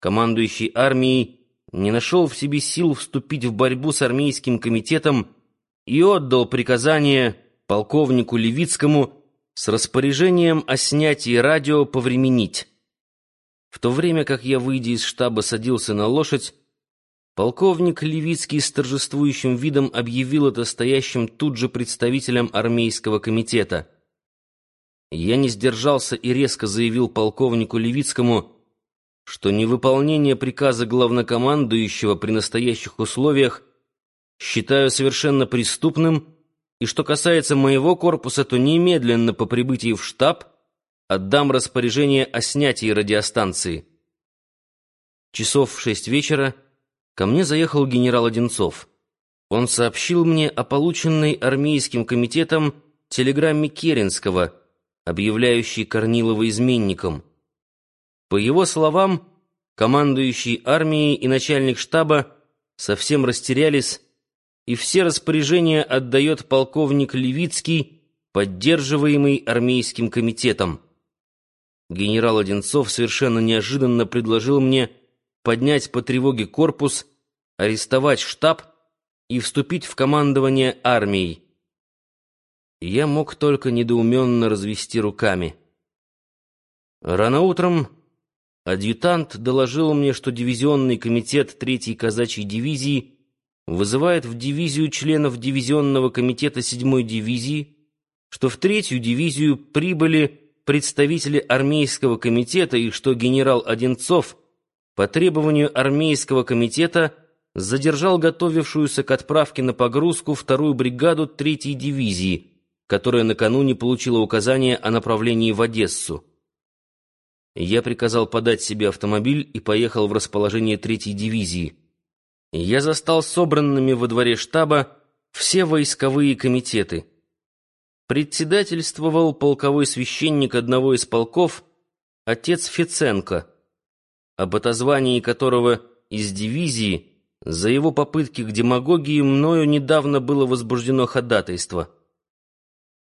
командующий армией, не нашел в себе сил вступить в борьбу с армейским комитетом и отдал приказание полковнику Левицкому с распоряжением о снятии радио повременить. В то время как я, выйдя из штаба, садился на лошадь, полковник Левицкий с торжествующим видом объявил это стоящим тут же представителям армейского комитета. Я не сдержался и резко заявил полковнику Левицкому, что невыполнение приказа главнокомандующего при настоящих условиях считаю совершенно преступным, и что касается моего корпуса, то немедленно по прибытии в штаб отдам распоряжение о снятии радиостанции. Часов в шесть вечера ко мне заехал генерал Одинцов. Он сообщил мне о полученной армейским комитетом телеграмме Керенского, объявляющей Корнилова изменником. По его словам, командующий армией и начальник штаба совсем растерялись, и все распоряжения отдает полковник Левицкий, поддерживаемый армейским комитетом. Генерал Одинцов совершенно неожиданно предложил мне поднять по тревоге корпус, арестовать штаб и вступить в командование армией. Я мог только недоуменно развести руками. Рано утром адъютант доложил мне, что дивизионный комитет 3-й казачьей дивизии вызывает в дивизию членов дивизионного комитета 7-й дивизии, что в третью дивизию прибыли представители армейского комитета и что генерал Одинцов по требованию армейского комитета задержал готовившуюся к отправке на погрузку вторую бригаду третьей дивизии, которая накануне получила указание о направлении в Одессу. Я приказал подать себе автомобиль и поехал в расположение третьей дивизии. Я застал собранными во дворе штаба все войсковые комитеты. Председательствовал полковой священник одного из полков, отец Фиценко, об отозвании которого из дивизии за его попытки к демагогии мною недавно было возбуждено ходатайство.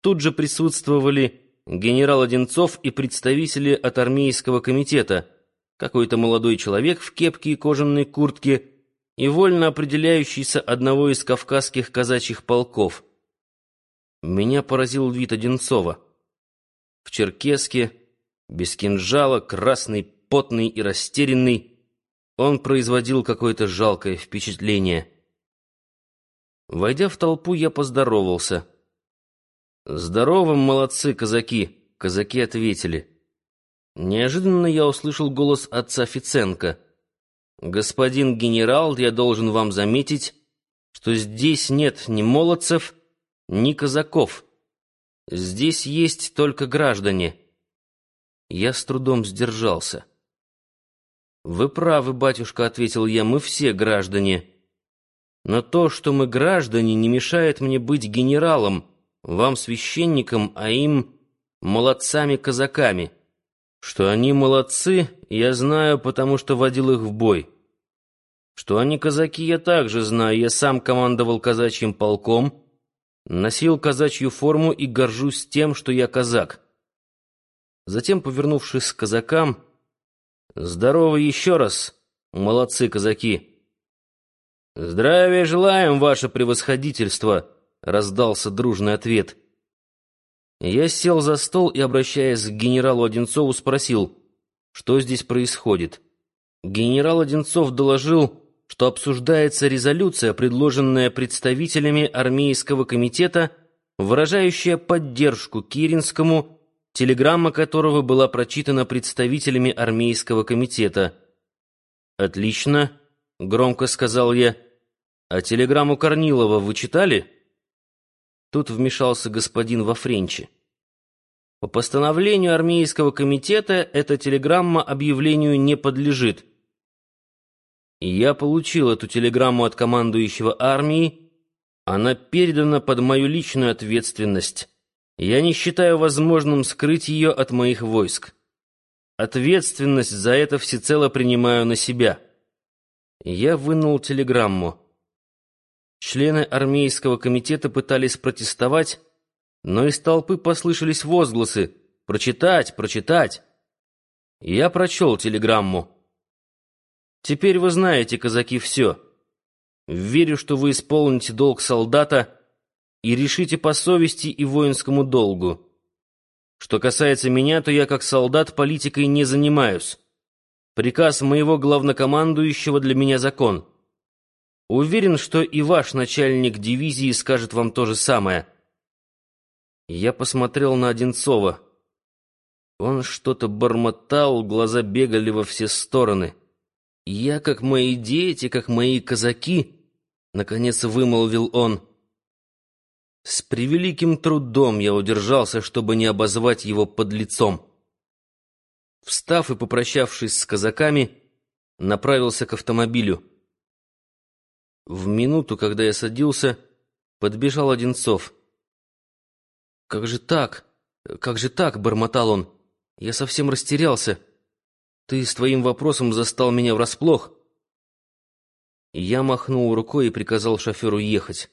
Тут же присутствовали генерал Одинцов и представители от армейского комитета, какой-то молодой человек в кепке и кожаной куртке и вольно определяющийся одного из кавказских казачьих полков — меня поразил вид Одинцова. В черкеске, без кинжала, красный, потный и растерянный, он производил какое-то жалкое впечатление. Войдя в толпу, я поздоровался. «Здорово, молодцы, казаки!» — казаки ответили. Неожиданно я услышал голос отца Фиценко. «Господин генерал, я должен вам заметить, что здесь нет ни молодцев, ни казаков. Здесь есть только граждане. Я с трудом сдержался. «Вы правы, батюшка», — ответил я, — «мы все граждане. Но то, что мы граждане, не мешает мне быть генералом, вам священником, а им молодцами-казаками. Что они молодцы, я знаю, потому что водил их в бой. Что они казаки, я также знаю, я сам командовал казачьим полком» носил казачью форму и горжусь тем, что я казак. Затем, повернувшись к казакам, «Здорово еще раз, молодцы казаки!» «Здравия желаем, ваше превосходительство!» — раздался дружный ответ. Я сел за стол и, обращаясь к генералу Одинцову, спросил, что здесь происходит. Генерал Одинцов доложил, что обсуждается резолюция, предложенная представителями армейского комитета, выражающая поддержку Киринскому, телеграмма которого была прочитана представителями армейского комитета. «Отлично», — громко сказал я. «А телеграмму Корнилова вы читали?» Тут вмешался господин Вафренчи. По постановлению армейского комитета эта телеграмма объявлению не подлежит. Я получил эту телеграмму от командующего армии. Она передана под мою личную ответственность. Я не считаю возможным скрыть ее от моих войск. Ответственность за это всецело принимаю на себя. Я вынул телеграмму. Члены армейского комитета пытались протестовать, но из толпы послышались возгласы «Прочитать! Прочитать!». Я прочел телеграмму. Теперь вы знаете, казаки, все. Верю, что вы исполните долг солдата и решите по совести и воинскому долгу. Что касается меня, то я как солдат политикой не занимаюсь. Приказ моего главнокомандующего для меня закон. Уверен, что и ваш начальник дивизии скажет вам то же самое. Я посмотрел на Одинцова. Он что-то бормотал, глаза бегали во все стороны. Я, как мои дети, как мои казаки, наконец вымолвил он. С превеликим трудом я удержался, чтобы не обозвать его под лицом. Встав и попрощавшись с казаками, направился к автомобилю. В минуту, когда я садился, подбежал Одинцов. «Как же так? Как же так?» — бормотал он. «Я совсем растерялся. Ты с твоим вопросом застал меня врасплох». Я махнул рукой и приказал шоферу ехать.